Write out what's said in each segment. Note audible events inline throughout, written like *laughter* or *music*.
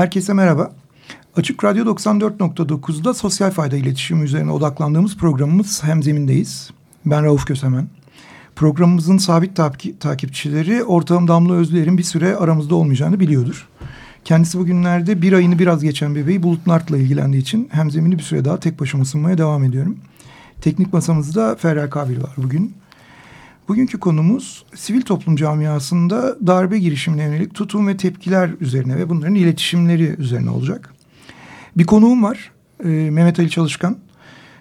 Herkese merhaba. Açık Radyo 94.9'da sosyal fayda iletişimi üzerine odaklandığımız programımız Hemzemin'deyiz. Ben Rauf Kösemen. Programımızın sabit takipçileri ortağım Damla Özlüer'in bir süre aramızda olmayacağını biliyordur. Kendisi bugünlerde bir ayını biraz geçen bebeği Bulut Nart'la ilgilendiği için Hemzemin'i bir süre daha tek başıma sunmaya devam ediyorum. Teknik masamızda Ferrer Kabil var bugün. Bugünkü konumuz sivil toplum camiasında darbe girişimine yönelik tutum ve tepkiler üzerine ve bunların iletişimleri üzerine olacak. Bir konuğum var e, Mehmet Ali Çalışkan.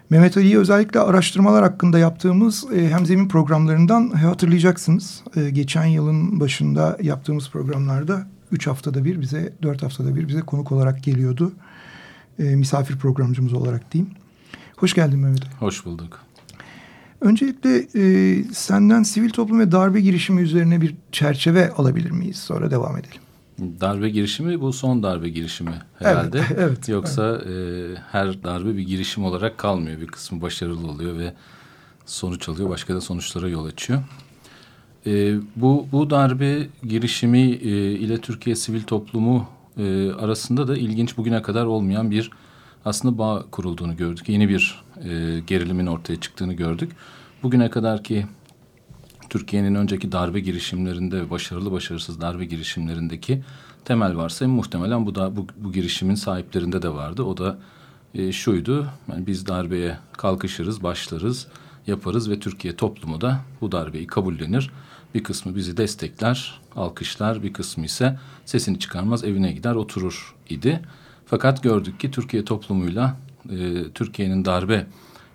Mehmet Ali'yi özellikle araştırmalar hakkında yaptığımız e, hemzemin programlarından hatırlayacaksınız. E, geçen yılın başında yaptığımız programlarda üç haftada bir bize, dört haftada bir bize konuk olarak geliyordu. E, misafir programcımız olarak diyeyim. Hoş geldin Mehmet Ali. Hoş bulduk. Öncelikle e, senden sivil toplum ve darbe girişimi üzerine bir çerçeve alabilir miyiz? Sonra devam edelim. Darbe girişimi bu son darbe girişimi herhalde. Evet, *laughs* evet, Yoksa evet. E, her darbe bir girişim olarak kalmıyor. Bir kısmı başarılı oluyor ve sonuç alıyor. Başka da sonuçlara yol açıyor. E, bu, bu darbe girişimi e, ile Türkiye sivil toplumu e, arasında da ilginç bugüne kadar olmayan bir aslında bağ kurulduğunu gördük. Yeni bir e, gerilimin ortaya çıktığını gördük. Bugüne kadar ki Türkiye'nin önceki darbe girişimlerinde başarılı başarısız darbe girişimlerindeki temel varsayım muhtemelen bu da bu, bu girişimin sahiplerinde de vardı. O da e, şuydu. Yani biz darbeye kalkışırız, başlarız, yaparız ve Türkiye toplumu da bu darbeyi kabullenir. Bir kısmı bizi destekler, alkışlar, bir kısmı ise sesini çıkarmaz, evine gider, oturur idi. Fakat gördük ki Türkiye toplumuyla e, Türkiye'nin darbe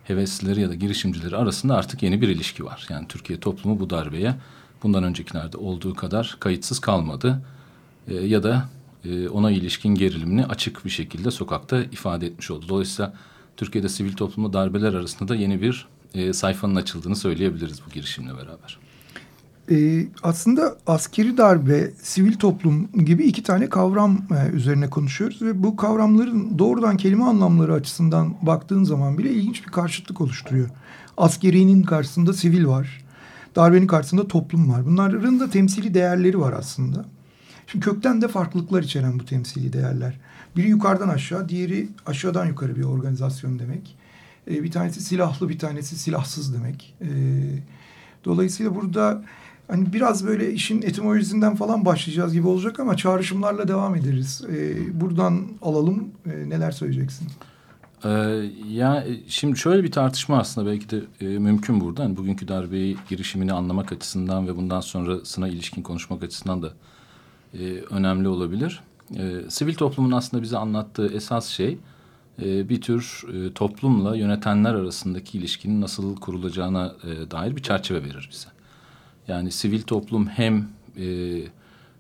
heveslileri ya da girişimcileri arasında artık yeni bir ilişki var. Yani Türkiye toplumu bu darbeye bundan öncekilerde olduğu kadar kayıtsız kalmadı. E, ya da e, ona ilişkin gerilimini açık bir şekilde sokakta ifade etmiş oldu. Dolayısıyla Türkiye'de sivil toplumla darbeler arasında da yeni bir e, sayfanın açıldığını söyleyebiliriz bu girişimle beraber. E, aslında askeri darbe, sivil toplum gibi iki tane kavram e, üzerine konuşuyoruz ve bu kavramların doğrudan kelime anlamları açısından baktığın zaman bile ilginç bir karşıtlık oluşturuyor. Askerinin karşısında sivil var, darbenin karşısında toplum var. Bunların da temsili değerleri var aslında. Şimdi kökten de farklılıklar içeren bu temsili değerler. Biri yukarıdan aşağı, diğeri aşağıdan yukarı bir organizasyon demek. E, bir tanesi silahlı, bir tanesi silahsız demek. E, dolayısıyla burada hani biraz böyle işin etimolojisinden falan başlayacağız gibi olacak ama çağrışımlarla devam ederiz. Ee, buradan alalım. Ee, neler söyleyeceksin? Ee, ya şimdi şöyle bir tartışma aslında belki de e, mümkün burada. Yani bugünkü darbeyi girişimini anlamak açısından ve bundan sonrasına ilişkin konuşmak açısından da e, önemli olabilir. E, sivil toplumun aslında bize anlattığı esas şey e, bir tür e, toplumla yönetenler arasındaki ilişkinin nasıl kurulacağına e, dair bir çerçeve verir bize. Yani sivil toplum hem e,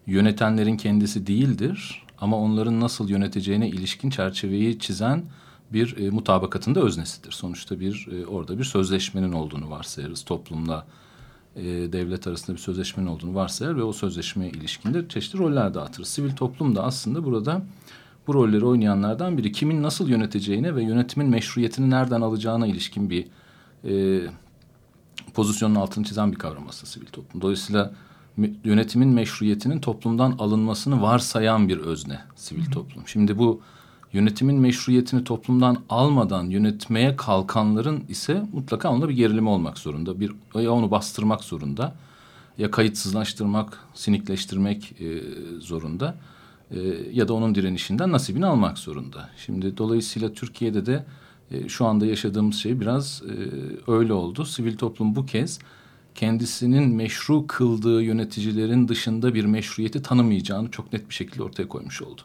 yönetenlerin kendisi değildir ama onların nasıl yöneteceğine ilişkin çerçeveyi çizen bir e, mutabakatın da öznesidir. Sonuçta bir e, orada bir sözleşmenin olduğunu varsayarız toplumla e, devlet arasında bir sözleşmenin olduğunu varsayar ve o sözleşmeye ilişkinde çeşitli roller dağıtırız. Sivil toplum da aslında burada bu rolleri oynayanlardan biri. Kimin nasıl yöneteceğine ve yönetimin meşruiyetini nereden alacağına ilişkin bir e, pozisyonun altını çizen bir kavram aslında sivil toplum. Dolayısıyla yönetimin meşruiyetinin toplumdan alınmasını varsayan bir özne sivil toplum. Şimdi bu yönetimin meşruiyetini toplumdan almadan yönetmeye kalkanların ise mutlaka onda bir gerilimi olmak zorunda. Bir ya onu bastırmak zorunda ya kayıtsızlaştırmak, sinikleştirmek e, zorunda e, ya da onun direnişinden nasibini almak zorunda. Şimdi dolayısıyla Türkiye'de de e, şu anda yaşadığımız şey biraz e, öyle oldu. Sivil toplum bu kez kendisinin meşru kıldığı yöneticilerin dışında bir meşruiyeti tanımayacağını çok net bir şekilde ortaya koymuş oldu.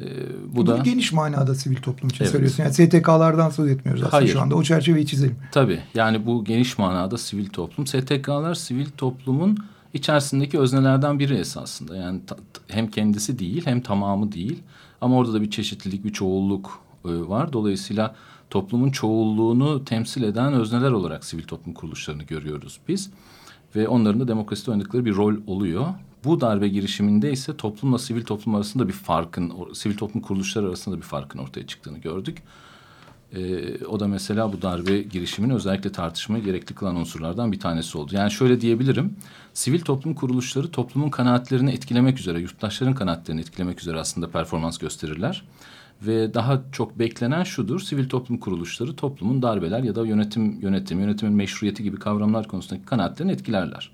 E, bu Bunu da geniş manada sivil toplum için evet. söylüyorsun. Yani STK'lardan söz etmiyoruz aslında Hayır. şu anda. O çerçeveyi çizelim. Tabii. Yani bu geniş manada sivil toplum. STK'lar sivil toplumun içerisindeki öznelerden biri esasında. Yani hem kendisi değil hem tamamı değil. Ama orada da bir çeşitlilik, bir çoğulluk var. Dolayısıyla toplumun çoğulluğunu temsil eden özneler olarak sivil toplum kuruluşlarını görüyoruz biz. Ve onların da demokraside oynadıkları bir rol oluyor. Bu darbe girişiminde ise toplumla sivil toplum arasında bir farkın, sivil toplum kuruluşları arasında bir farkın ortaya çıktığını gördük. Ee, o da mesela bu darbe girişimini özellikle tartışmaya gerekli kılan unsurlardan bir tanesi oldu. Yani şöyle diyebilirim, sivil toplum kuruluşları toplumun kanaatlerini etkilemek üzere, yurttaşların kanaatlerini etkilemek üzere aslında performans gösterirler. Ve daha çok beklenen şudur, sivil toplum kuruluşları toplumun darbeler ya da yönetim, yönetim, yönetimin meşruiyeti gibi kavramlar konusundaki kanaatlerini etkilerler.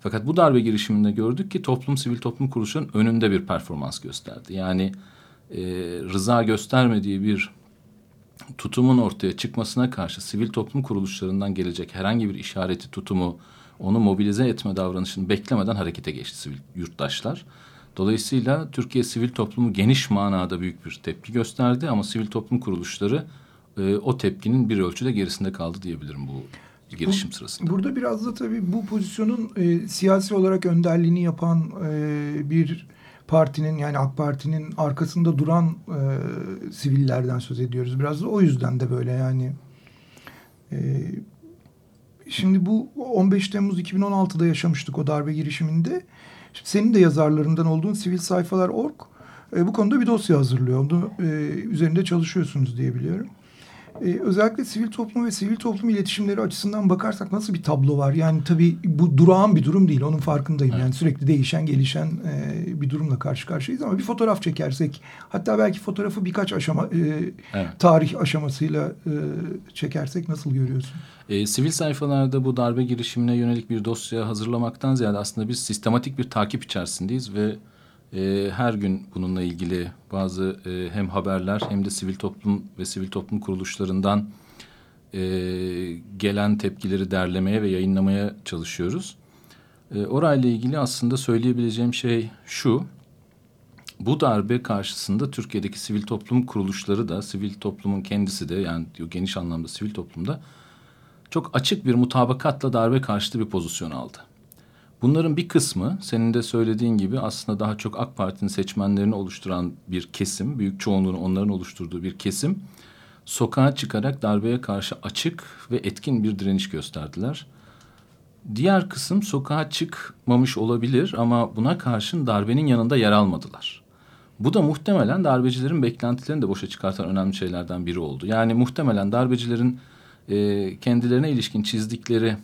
Fakat bu darbe girişiminde gördük ki toplum, sivil toplum kuruluşlarının önünde bir performans gösterdi. Yani e, rıza göstermediği bir tutumun ortaya çıkmasına karşı sivil toplum kuruluşlarından gelecek herhangi bir işareti, tutumu, onu mobilize etme davranışını beklemeden harekete geçti sivil yurttaşlar. Dolayısıyla Türkiye sivil toplumu geniş manada büyük bir tepki gösterdi ama sivil toplum kuruluşları e, o tepkinin bir ölçüde gerisinde kaldı diyebilirim bu girişim sırasında. Burada biraz da tabii bu pozisyonun e, siyasi olarak önderliğini yapan e, bir partinin yani AK Parti'nin arkasında duran e, sivillerden söz ediyoruz. Biraz da o yüzden de böyle yani. E, şimdi bu 15 Temmuz 2016'da yaşamıştık o darbe girişiminde. Şimdi senin de yazarlarından olduğun Sivil Sayfalar Org e, bu konuda bir dosya hazırlıyor. Onu e, üzerinde çalışıyorsunuz diye biliyorum. Ee, özellikle sivil toplum ve sivil toplum iletişimleri açısından bakarsak nasıl bir tablo var? Yani tabii bu durağan bir durum değil. Onun farkındayım. Evet. Yani sürekli değişen, gelişen e, bir durumla karşı karşıyayız. Ama bir fotoğraf çekersek, hatta belki fotoğrafı birkaç aşama, e, evet. tarih aşamasıyla e, çekersek nasıl görüyorsun? E, sivil sayfalarda bu darbe girişimine yönelik bir dosya hazırlamaktan ziyade aslında biz sistematik bir takip içerisindeyiz ve e, her gün bununla ilgili bazı e, hem haberler hem de sivil toplum ve sivil toplum kuruluşlarından e, gelen tepkileri derlemeye ve yayınlamaya çalışıyoruz. E, orayla ilgili aslında söyleyebileceğim şey şu. Bu darbe karşısında Türkiye'deki sivil toplum kuruluşları da, sivil toplumun kendisi de yani geniş anlamda sivil toplumda çok açık bir mutabakatla darbe karşıtı bir pozisyon aldı. Bunların bir kısmı senin de söylediğin gibi aslında daha çok AK Parti'nin seçmenlerini oluşturan bir kesim, büyük çoğunluğunu onların oluşturduğu bir kesim sokağa çıkarak darbeye karşı açık ve etkin bir direniş gösterdiler. Diğer kısım sokağa çıkmamış olabilir ama buna karşın darbenin yanında yer almadılar. Bu da muhtemelen darbecilerin beklentilerini de boşa çıkartan önemli şeylerden biri oldu. Yani muhtemelen darbecilerin e, kendilerine ilişkin çizdikleri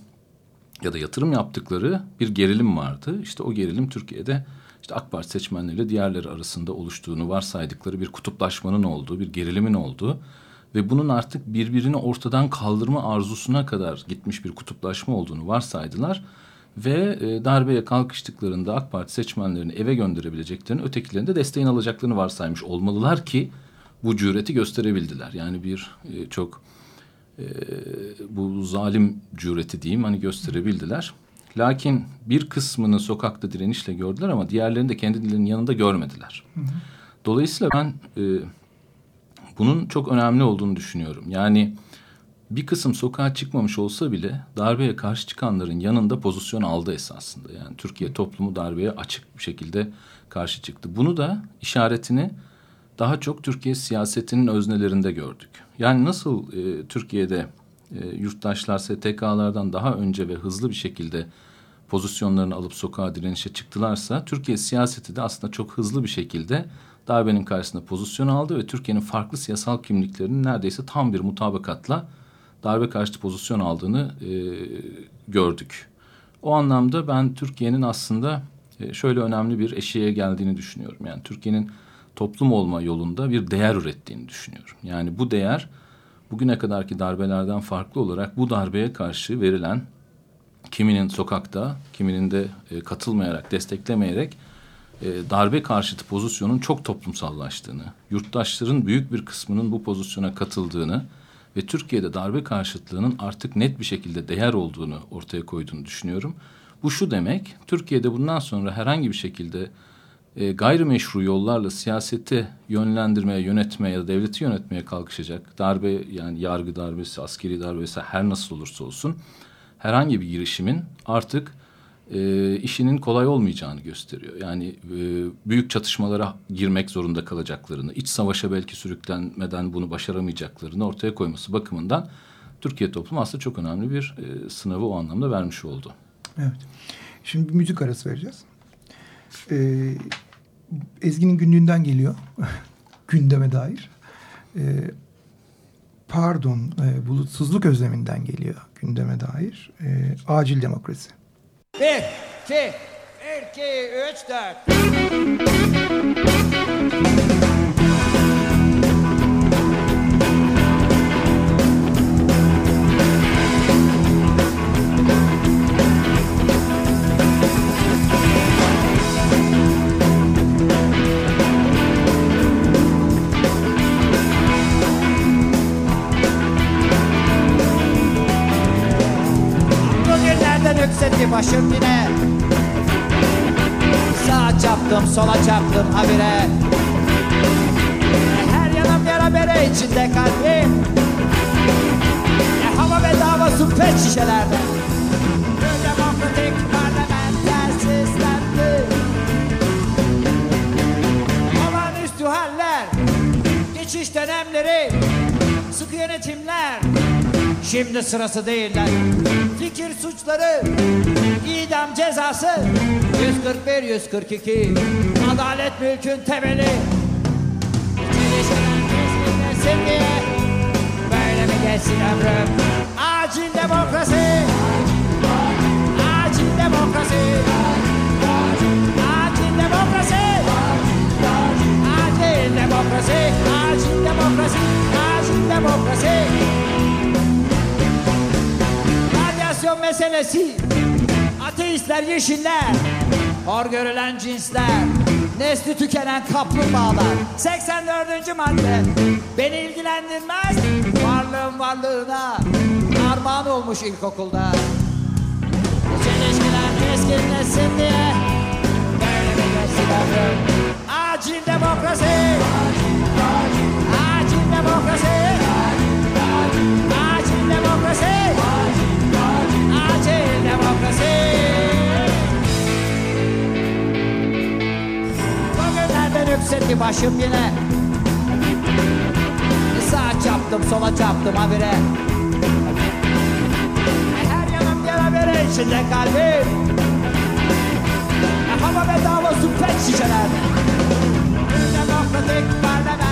ya da yatırım yaptıkları bir gerilim vardı. İşte o gerilim Türkiye'de işte AK Parti seçmenleriyle diğerleri arasında oluştuğunu varsaydıkları bir kutuplaşmanın olduğu, bir gerilimin olduğu ve bunun artık birbirini ortadan kaldırma arzusuna kadar gitmiş bir kutuplaşma olduğunu varsaydılar ve e, darbeye kalkıştıklarında AK Parti seçmenlerini eve gönderebileceklerini, ötekilerin de desteğini alacaklarını varsaymış olmalılar ki bu cüreti gösterebildiler. Yani bir e, çok e, bu zalim cüreti diyeyim hani gösterebildiler. Lakin bir kısmını sokakta direnişle gördüler ama diğerlerini de kendilerinin yanında görmediler. Dolayısıyla ben e, bunun çok önemli olduğunu düşünüyorum. Yani bir kısım sokağa çıkmamış olsa bile darbeye karşı çıkanların yanında pozisyon aldı esasında. Yani Türkiye toplumu darbeye açık bir şekilde karşı çıktı. Bunu da işaretini daha çok Türkiye siyasetinin öznelerinde gördük. Yani nasıl e, Türkiye'de e, yurttaşlar STK'lardan daha önce ve hızlı bir şekilde pozisyonlarını alıp sokağa direnişe çıktılarsa Türkiye siyaseti de aslında çok hızlı bir şekilde darbenin karşısında pozisyon aldı ve Türkiye'nin farklı siyasal kimliklerinin neredeyse tam bir mutabakatla darbe karşıtı pozisyon aldığını e, gördük. O anlamda ben Türkiye'nin aslında e, şöyle önemli bir eşiğe geldiğini düşünüyorum. Yani Türkiye'nin toplum olma yolunda bir değer ürettiğini düşünüyorum. Yani bu değer bugüne kadarki darbelerden farklı olarak bu darbeye karşı verilen kiminin sokakta, kiminin de e, katılmayarak, desteklemeyerek e, darbe karşıtı pozisyonun çok toplumsallaştığını, yurttaşların büyük bir kısmının bu pozisyona katıldığını ve Türkiye'de darbe karşıtlığının artık net bir şekilde değer olduğunu ortaya koyduğunu düşünüyorum. Bu şu demek, Türkiye'de bundan sonra herhangi bir şekilde e, gayrimeşru yollarla siyaseti yönlendirmeye, yönetmeye ya da devleti yönetmeye kalkışacak darbe yani yargı darbesi, askeri darbesi her nasıl olursa olsun herhangi bir girişimin artık e, işinin kolay olmayacağını gösteriyor. Yani e, büyük çatışmalara girmek zorunda kalacaklarını, iç savaşa belki sürüklenmeden bunu başaramayacaklarını ortaya koyması bakımından Türkiye toplumu aslında çok önemli bir e, sınavı o anlamda vermiş oldu. Evet. Şimdi bir müzik arası vereceğiz. Ee, Ezgi'nin günlüğünden geliyor. *laughs* Gündeme dair. Ee, pardon, e, bulutsuzluk özleminden geliyor gündeme dair. Ee, acil demokrasi. Bir, iki, iki, üç, dört. Yükseldi başım yine. Sağa çaptım sola çaptım habire. Her yanım yara bere içinde kalbim. E hava bedava su pet şişelerde demokratik parlamenter sistemdi Olağanüstü haller Geçiş dönemleri Sıkı yönetimler. Şimdi sırası değiller Fikir suçları idam cezası. 141 142 Adalet mülkün temeli. Çelişkiler kesilmesin diye Böyle mi geçsin ömrüm? Acil demokrasi. Acil demokrasi. Acil demokrasi. Acil demokrasi. Acil demokrasi. Acil demokrasi meselesi. Ateistler, yeşiller Hor görülen cinsler Nesli tükenen kaplumbağalar. 84. madde. Beni ilgilendirmez Varlığın varlığına Armağan olmuş ilkokulda. Çelişkiler keskinleşsin diye Böyle ömrüm Acil demokrasi Yükseldi başım yine. Sağa çaptım sola çaptım habire. Her yanım yara bere içinde kalbim. Hava bedava su pet şişelerde Demokratik parlamenter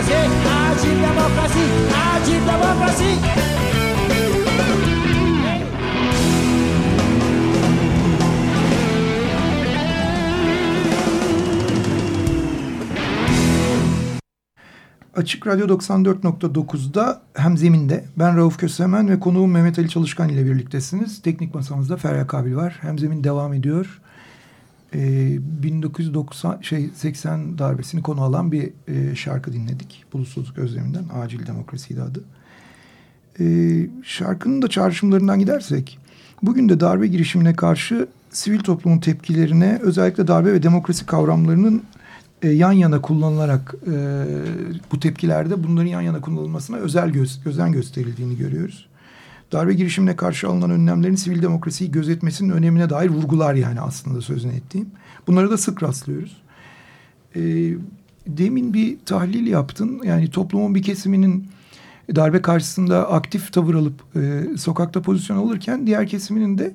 demokrasi Acil demokrasi Acil demokrasi Açık Radyo 94.9'da hem zeminde ben Rauf Kösemen ve konuğum Mehmet Ali Çalışkan ile birliktesiniz. Teknik masamızda Ferya Kabil var. Hem zemin devam ediyor. Ee, 1990 şey 80 darbesini konu alan bir e, şarkı dinledik. Bulutsuzluk özleminden Acil Demokrasiydi adı. Ee, şarkının da çağrışımlarından gidersek bugün de darbe girişimine karşı sivil toplumun tepkilerine özellikle darbe ve demokrasi kavramlarının e, yan yana kullanılarak e, bu tepkilerde bunların yan yana kullanılmasına özel göz, özen gösterildiğini görüyoruz. Darbe girişimine karşı alınan önlemlerin sivil demokrasiyi gözetmesinin önemine dair vurgular yani aslında sözünü ettiğim. Bunları da sık rastlıyoruz. E, demin bir tahlil yaptın. Yani toplumun bir kesiminin darbe karşısında aktif tavır alıp e, sokakta pozisyon alırken diğer kesiminin de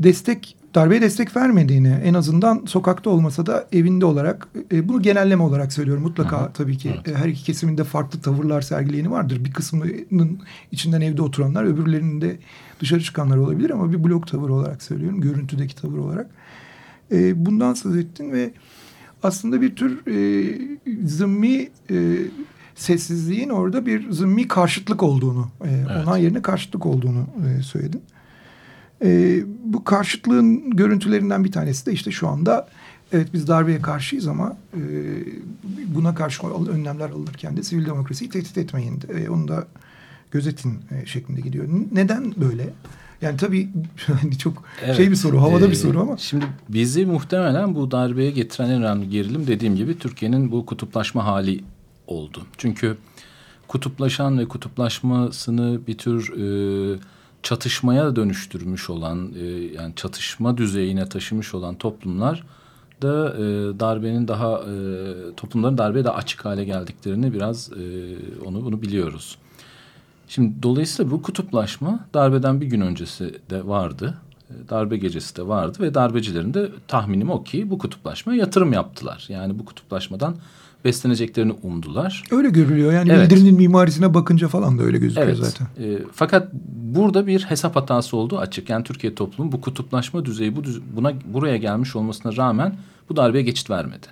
destek darbeye destek vermediğini en azından sokakta olmasa da evinde olarak e, bunu genelleme olarak söylüyorum mutlaka Aha, tabii ki evet. e, her iki kesiminde farklı tavırlar sergileyeni vardır bir kısmının içinden evde oturanlar öbürlerinin de dışarı çıkanlar olabilir ama bir blok tavır olarak söylüyorum görüntüdeki tavır olarak e, bundan söz ettin ve aslında bir tür e, zımmi e, sessizliğin orada bir zımmi karşıtlık olduğunu, e, evet. onay yerine karşıtlık olduğunu e, söyledin. E, bu karşıtlığın görüntülerinden bir tanesi de işte şu anda evet biz darbeye karşıyız ama e, buna karşı önlemler alınırken de sivil demokrasiyi tehdit etmeyin. E, onu da gözetin e, şeklinde gidiyor. Neden böyle? Yani tabii *laughs* hani çok evet, şey bir soru, havada ee, bir soru ama. Şimdi bizi muhtemelen bu darbeye getiren en önemli gerilim dediğim gibi Türkiye'nin bu kutuplaşma hali oldu. Çünkü kutuplaşan ve kutuplaşmasını bir tür e, çatışmaya dönüştürmüş olan, e, yani çatışma düzeyine taşımış olan toplumlar da e, darbenin daha e, toplumların darbeye daha açık hale geldiklerini biraz e, onu bunu biliyoruz. Şimdi dolayısıyla bu kutuplaşma darbeden bir gün öncesi de vardı. E, darbe gecesi de vardı ve darbecilerin de tahminim o ki bu kutuplaşmaya yatırım yaptılar. Yani bu kutuplaşmadan besleneceklerini umdular. Öyle görülüyor yani evet. Bildirim'in mimarisine bakınca falan da öyle gözüküyor evet. zaten. E, fakat burada bir hesap hatası olduğu açık. Yani Türkiye toplumu bu kutuplaşma düzeyi bu düz, buna buraya gelmiş olmasına rağmen bu darbeye geçit vermedi.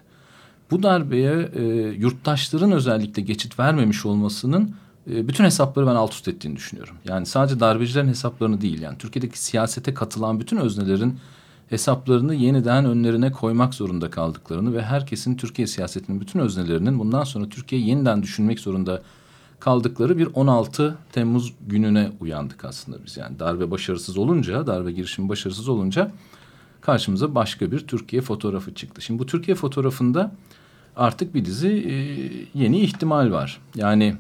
Bu darbeye e, yurttaşların özellikle geçit vermemiş olmasının e, bütün hesapları ben alt üst ettiğini düşünüyorum. Yani sadece darbecilerin hesaplarını değil yani Türkiye'deki siyasete katılan bütün öznelerin hesaplarını yeniden önlerine koymak zorunda kaldıklarını ve herkesin Türkiye siyasetinin bütün öznelerinin bundan sonra Türkiye'yi yeniden düşünmek zorunda kaldıkları bir 16 Temmuz gününe uyandık aslında biz. Yani darbe başarısız olunca, darbe girişimi başarısız olunca karşımıza başka bir Türkiye fotoğrafı çıktı. Şimdi bu Türkiye fotoğrafında artık bir dizi e, yeni ihtimal var. Yani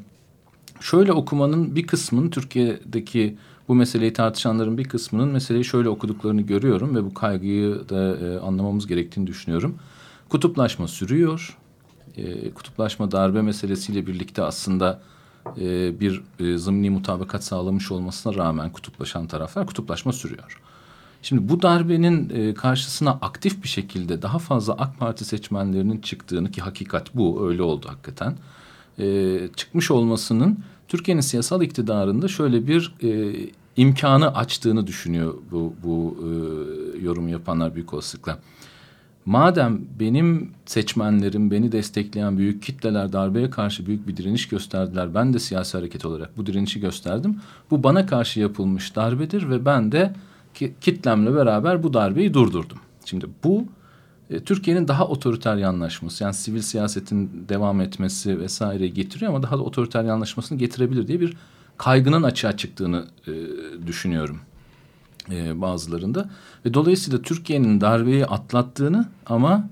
şöyle okumanın bir kısmının Türkiye'deki bu meseleyi tartışanların bir kısmının meseleyi şöyle okuduklarını görüyorum ve bu kaygıyı da e, anlamamız gerektiğini düşünüyorum. Kutuplaşma sürüyor. E, kutuplaşma darbe meselesiyle birlikte aslında e, bir e, zımni mutabakat sağlamış olmasına rağmen kutuplaşan taraflar kutuplaşma sürüyor. Şimdi bu darbenin e, karşısına aktif bir şekilde daha fazla AK Parti seçmenlerinin çıktığını ki hakikat bu öyle oldu hakikaten. E, çıkmış olmasının Türkiye'nin siyasal iktidarında şöyle bir e, imkanı açtığını düşünüyor bu, bu e, yorum yapanlar büyük olasılıkla. Madem benim seçmenlerim, beni destekleyen büyük kitleler darbeye karşı büyük bir direniş gösterdiler. Ben de siyasi hareket olarak bu direnişi gösterdim. Bu bana karşı yapılmış darbedir ve ben de kitlemle beraber bu darbeyi durdurdum. Şimdi bu e, Türkiye'nin daha otoriter yanlaşması yani sivil siyasetin devam etmesi vesaire getiriyor ama daha da otoriter yanlaşmasını getirebilir diye bir kaygının açığa çıktığını e, düşünüyorum e, bazılarında. Ve dolayısıyla Türkiye'nin darbeyi atlattığını ama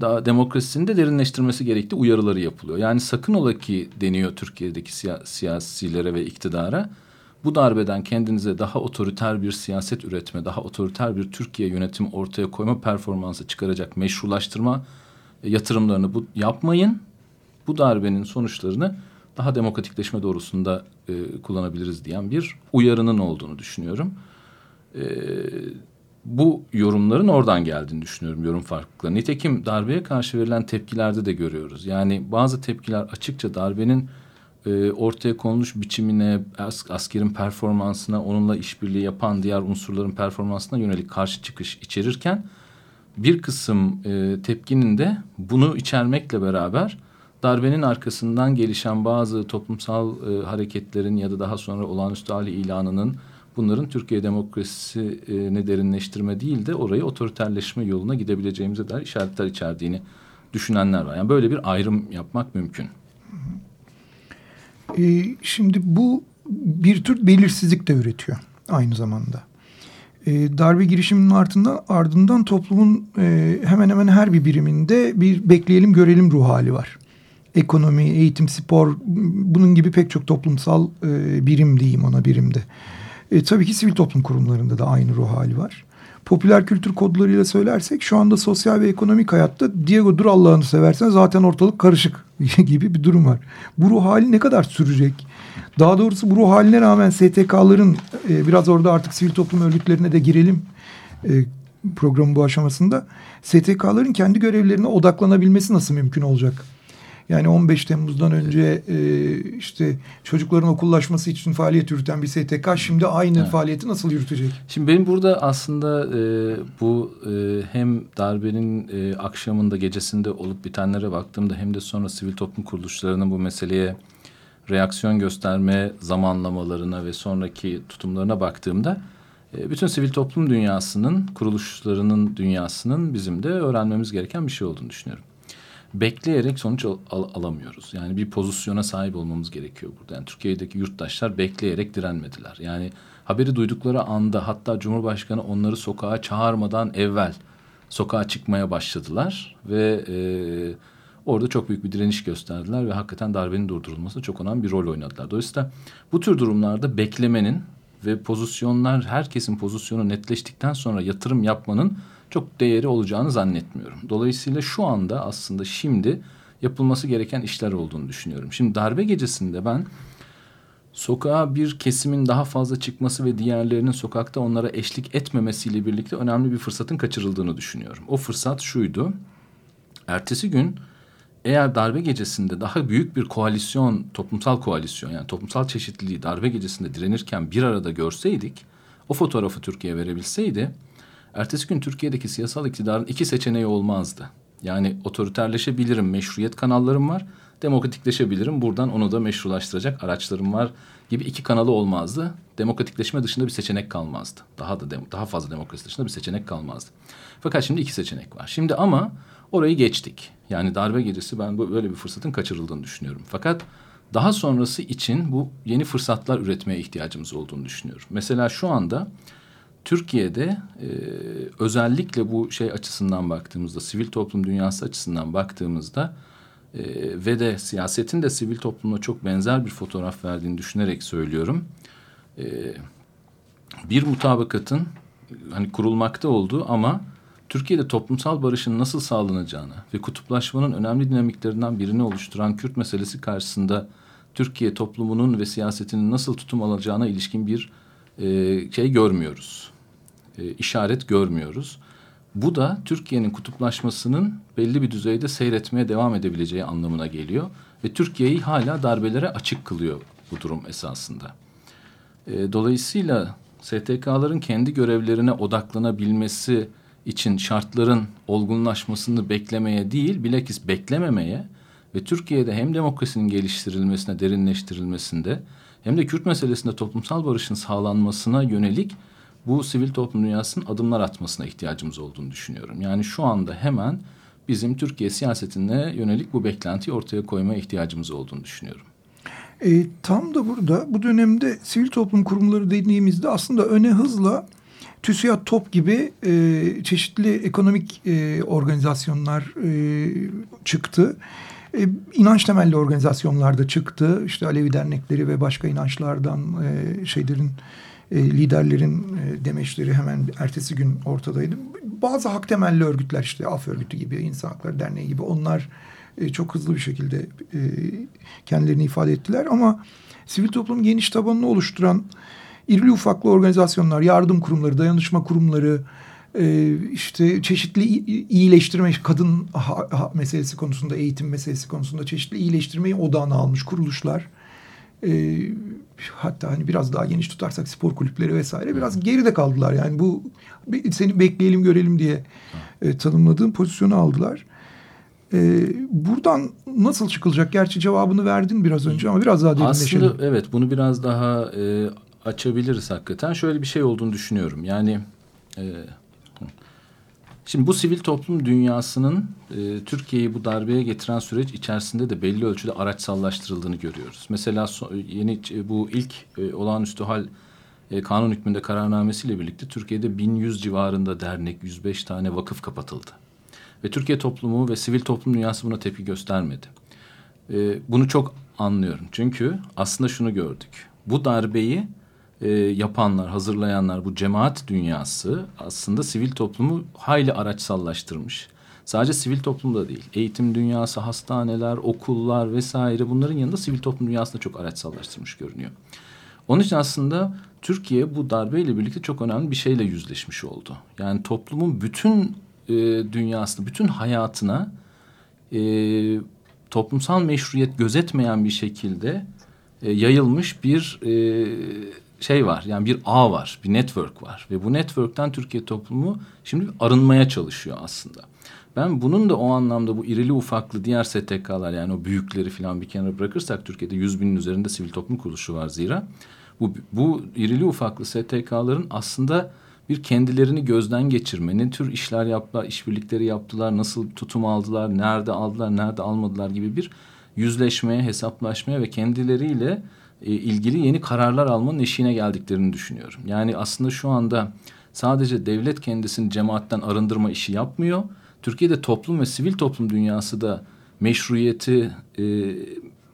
daha demokrasisini de derinleştirmesi gerektiği uyarıları yapılıyor. Yani sakın ola ki deniyor Türkiye'deki siya siyasilere ve iktidara bu darbeden kendinize daha otoriter bir siyaset üretme, daha otoriter bir Türkiye yönetimi ortaya koyma performansı çıkaracak meşrulaştırma e, yatırımlarını bu, yapmayın. Bu darbenin sonuçlarını daha demokratikleşme doğrusunda e, kullanabiliriz diyen bir uyarının olduğunu düşünüyorum. E, bu yorumların oradan geldiğini düşünüyorum yorum farklılıkları. Nitekim darbeye karşı verilen tepkilerde de görüyoruz. Yani bazı tepkiler açıkça darbenin e, ortaya konmuş biçimine, as, askerin performansına, onunla işbirliği yapan diğer unsurların performansına yönelik karşı çıkış içerirken bir kısım e, tepkinin de bunu içermekle beraber darbenin arkasından gelişen bazı toplumsal e, hareketlerin ya da daha sonra olağanüstü hali ilanının bunların Türkiye demokrasisini derinleştirme değil de orayı otoriterleşme yoluna gidebileceğimize dair işaretler içerdiğini düşünenler var. Yani böyle bir ayrım yapmak mümkün. E, şimdi bu bir tür belirsizlik de üretiyor aynı zamanda. E, darbe girişiminin ardından, ardından toplumun e, hemen hemen her bir biriminde bir bekleyelim görelim ruh hali var. Ekonomi, eğitim, spor bunun gibi pek çok toplumsal e, birim diyeyim ona birimde. E, tabii ki sivil toplum kurumlarında da aynı ruh hali var popüler kültür kodlarıyla söylersek şu anda sosyal ve ekonomik hayatta Diego dur Allah'ını seversen zaten ortalık karışık *laughs* gibi bir durum var. Bu ruh hali ne kadar sürecek? Daha doğrusu bu ruh haline rağmen STK'ların e, biraz orada artık sivil toplum örgütlerine de girelim e, programın bu aşamasında. STK'ların kendi görevlerine odaklanabilmesi nasıl mümkün olacak? Yani 15 Temmuz'dan önce e, işte çocukların okullaşması için faaliyet yürüten bir STK şimdi aynı evet. faaliyeti nasıl yürütecek? Şimdi benim burada aslında e, bu e, hem darbenin e, akşamında gecesinde olup bitenlere baktığımda hem de sonra sivil toplum kuruluşlarının bu meseleye reaksiyon gösterme zamanlamalarına ve sonraki tutumlarına baktığımda e, bütün sivil toplum dünyasının, kuruluşlarının dünyasının bizim de öğrenmemiz gereken bir şey olduğunu düşünüyorum. Bekleyerek sonuç al, al, alamıyoruz. Yani bir pozisyona sahip olmamız gerekiyor burada. Yani Türkiye'deki yurttaşlar bekleyerek direnmediler. Yani haberi duydukları anda hatta Cumhurbaşkanı onları sokağa çağırmadan evvel sokağa çıkmaya başladılar ve e, orada çok büyük bir direniş gösterdiler ve hakikaten darbenin durdurulmasında çok önemli bir rol oynadılar. Dolayısıyla bu tür durumlarda beklemenin ve pozisyonlar herkesin pozisyonu netleştikten sonra yatırım yapmanın çok değeri olacağını zannetmiyorum. Dolayısıyla şu anda aslında şimdi yapılması gereken işler olduğunu düşünüyorum. Şimdi darbe gecesinde ben sokağa bir kesimin daha fazla çıkması ve diğerlerinin sokakta onlara eşlik etmemesiyle birlikte önemli bir fırsatın kaçırıldığını düşünüyorum. O fırsat şuydu. Ertesi gün eğer darbe gecesinde daha büyük bir koalisyon, toplumsal koalisyon yani toplumsal çeşitliliği darbe gecesinde direnirken bir arada görseydik, o fotoğrafı Türkiye verebilseydi, ertesi gün Türkiye'deki siyasal iktidarın iki seçeneği olmazdı. Yani otoriterleşebilirim, meşruiyet kanallarım var, demokratikleşebilirim, buradan onu da meşrulaştıracak araçlarım var gibi iki kanalı olmazdı. Demokratikleşme dışında bir seçenek kalmazdı. Daha da daha fazla demokrasi dışında bir seçenek kalmazdı. Fakat şimdi iki seçenek var. Şimdi ama orayı geçtik. Yani darbe gecesi ben böyle bir fırsatın kaçırıldığını düşünüyorum. Fakat daha sonrası için bu yeni fırsatlar üretmeye ihtiyacımız olduğunu düşünüyorum. Mesela şu anda Türkiye'de e, özellikle bu şey açısından baktığımızda, sivil toplum dünyası açısından baktığımızda e, ve de siyasetin de sivil toplumla çok benzer bir fotoğraf verdiğini düşünerek söylüyorum. E, bir mutabakatın hani kurulmakta olduğu ama Türkiye'de toplumsal barışın nasıl sağlanacağını ve kutuplaşmanın önemli dinamiklerinden birini oluşturan Kürt meselesi karşısında Türkiye toplumunun ve siyasetinin nasıl tutum alacağına ilişkin bir e, şey görmüyoruz. E, işaret görmüyoruz. Bu da Türkiye'nin kutuplaşmasının belli bir düzeyde seyretmeye devam edebileceği anlamına geliyor. Ve Türkiye'yi hala darbelere açık kılıyor bu durum esasında. E, dolayısıyla STK'ların kendi görevlerine odaklanabilmesi için şartların olgunlaşmasını beklemeye değil, bilakis beklememeye ve Türkiye'de hem demokrasinin geliştirilmesine, derinleştirilmesinde hem de Kürt meselesinde toplumsal barışın sağlanmasına yönelik bu sivil toplum dünyasının adımlar atmasına ihtiyacımız olduğunu düşünüyorum. Yani şu anda hemen bizim Türkiye siyasetine yönelik bu beklentiyi ortaya koymaya ihtiyacımız olduğunu düşünüyorum. E, tam da burada bu dönemde sivil toplum kurumları dediğimizde aslında öne hızla TÜSİAD, TOP gibi e, çeşitli ekonomik e, organizasyonlar e, çıktı. E, inanç temelli organizasyonlar da çıktı. İşte Alevi dernekleri ve başka inançlardan e, şeylerin e, liderlerin e, demeçleri hemen ertesi gün ortadaydı. Bazı hak temelli örgütler işte Af Örgütü gibi, İnsan Hakları Derneği gibi onlar e, çok hızlı bir şekilde e, kendilerini ifade ettiler. Ama sivil toplum geniş tabanını oluşturan irili ufaklı organizasyonlar, yardım kurumları, dayanışma kurumları, e, işte çeşitli iyileştirme, kadın ha, ha, meselesi konusunda, eğitim meselesi konusunda çeşitli iyileştirmeyi odağına almış kuruluşlar. E, hatta hani biraz daha geniş tutarsak spor kulüpleri vesaire biraz geride kaldılar. Yani bu seni bekleyelim görelim diye e, tanımladığım pozisyonu aldılar. E, buradan nasıl çıkılacak? Gerçi cevabını verdin biraz önce ama biraz daha derinleşelim. Aslında evet bunu biraz daha e, açabiliriz hakikaten. Şöyle bir şey olduğunu düşünüyorum. Yani e, şimdi bu sivil toplum dünyasının e, Türkiye'yi bu darbeye getiren süreç içerisinde de belli ölçüde araçsallaştırıldığını görüyoruz. Mesela so, yeni bu ilk e, olağanüstü hal e, kanun hükmünde kararnamesiyle birlikte Türkiye'de 1100 civarında dernek, 105 tane vakıf kapatıldı. Ve Türkiye toplumu ve sivil toplum dünyası buna tepki göstermedi. E, bunu çok anlıyorum. Çünkü aslında şunu gördük. Bu darbeyi e, yapanlar, hazırlayanlar, bu cemaat dünyası aslında sivil toplumu hayli araçsallaştırmış. Sadece sivil toplumda değil, eğitim dünyası, hastaneler, okullar vesaire bunların yanında sivil toplum dünyasında çok araçsallaştırmış görünüyor. Onun için aslında Türkiye bu darbeyle birlikte çok önemli bir şeyle yüzleşmiş oldu. Yani toplumun bütün e, dünyasına, bütün hayatına e, toplumsal meşruiyet gözetmeyen bir şekilde e, yayılmış bir e, şey var. Yani bir ağ var, bir network var. Ve bu network'ten Türkiye toplumu şimdi arınmaya çalışıyor aslında. Ben bunun da o anlamda bu irili ufaklı diğer STK'lar yani o büyükleri falan bir kenara bırakırsak Türkiye'de yüz binin üzerinde sivil toplum kuruluşu var zira. Bu, bu irili ufaklı STK'ların aslında bir kendilerini gözden geçirme, ne tür işler yaptılar, işbirlikleri yaptılar, nasıl tutum aldılar, nerede aldılar, nerede almadılar gibi bir yüzleşmeye, hesaplaşmaya ve kendileriyle ilgili yeni kararlar almanın eşiğine geldiklerini düşünüyorum. Yani aslında şu anda sadece devlet kendisini cemaatten arındırma işi yapmıyor. Türkiye'de toplum ve sivil toplum dünyası da meşruiyeti e,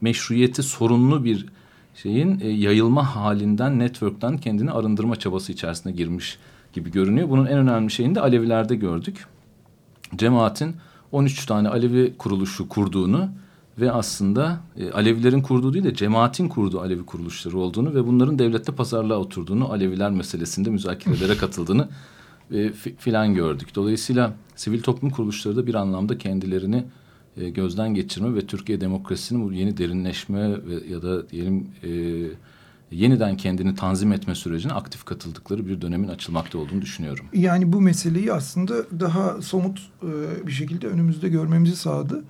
meşruiyeti sorunlu bir şeyin e, yayılma halinden, network'ten kendini arındırma çabası içerisine girmiş gibi görünüyor. Bunun en önemli şeyini de Alevilerde gördük. Cemaatin 13 tane Alevi kuruluşu kurduğunu ve aslında e, Alevilerin kurduğu değil de cemaatin kurduğu Alevi kuruluşları olduğunu ve bunların devlette pazarlığa oturduğunu, Aleviler meselesinde müzakerelere *laughs* katıldığını e, filan gördük. Dolayısıyla sivil toplum kuruluşları da bir anlamda kendilerini e, gözden geçirme ve Türkiye demokrasisinin bu yeni derinleşme ve, ya da diyelim e, yeniden kendini tanzim etme sürecine aktif katıldıkları bir dönemin açılmakta olduğunu düşünüyorum. Yani bu meseleyi aslında daha somut e, bir şekilde önümüzde görmemizi sağladı.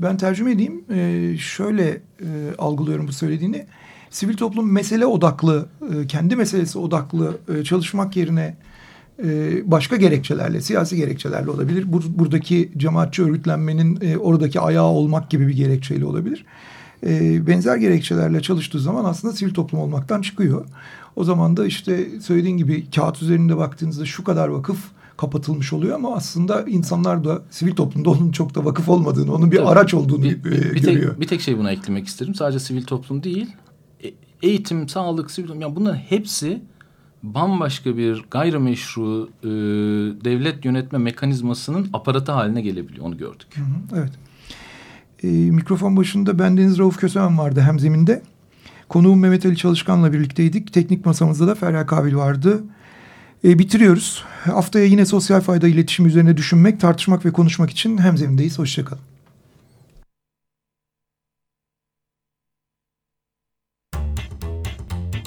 Ben tercüme edeyim. E, şöyle e, algılıyorum bu söylediğini. Sivil toplum mesele odaklı, e, kendi meselesi odaklı e, çalışmak yerine e, başka gerekçelerle, siyasi gerekçelerle olabilir. Bur buradaki cemaatçi örgütlenmenin e, oradaki ayağı olmak gibi bir gerekçeyle olabilir. E, benzer gerekçelerle çalıştığı zaman aslında sivil toplum olmaktan çıkıyor. O zaman da işte söylediğin gibi kağıt üzerinde baktığınızda şu kadar vakıf kapatılmış oluyor ama aslında insanlar da sivil toplumda onun çok da vakıf olmadığını, onun bir Tabii, araç olduğunu bir, bir, bir görüyor. Tek, bir tek şey buna eklemek isterim. Sadece sivil toplum değil, eğitim, sağlık, sivil toplum. Yani bunların hepsi bambaşka bir gayrimeşru e, devlet yönetme mekanizmasının aparatı haline gelebiliyor. Onu gördük. Hı hı, evet. E, mikrofon başında bendeniz Rauf Kösemen vardı hem zeminde. Konuğum Mehmet Ali Çalışkan'la birlikteydik. Teknik masamızda da Ferya Kabil vardı. E, bitiriyoruz. Haftaya yine sosyal fayda iletişim üzerine düşünmek, tartışmak ve konuşmak için hem zemindeyiz. Hoşçakalın.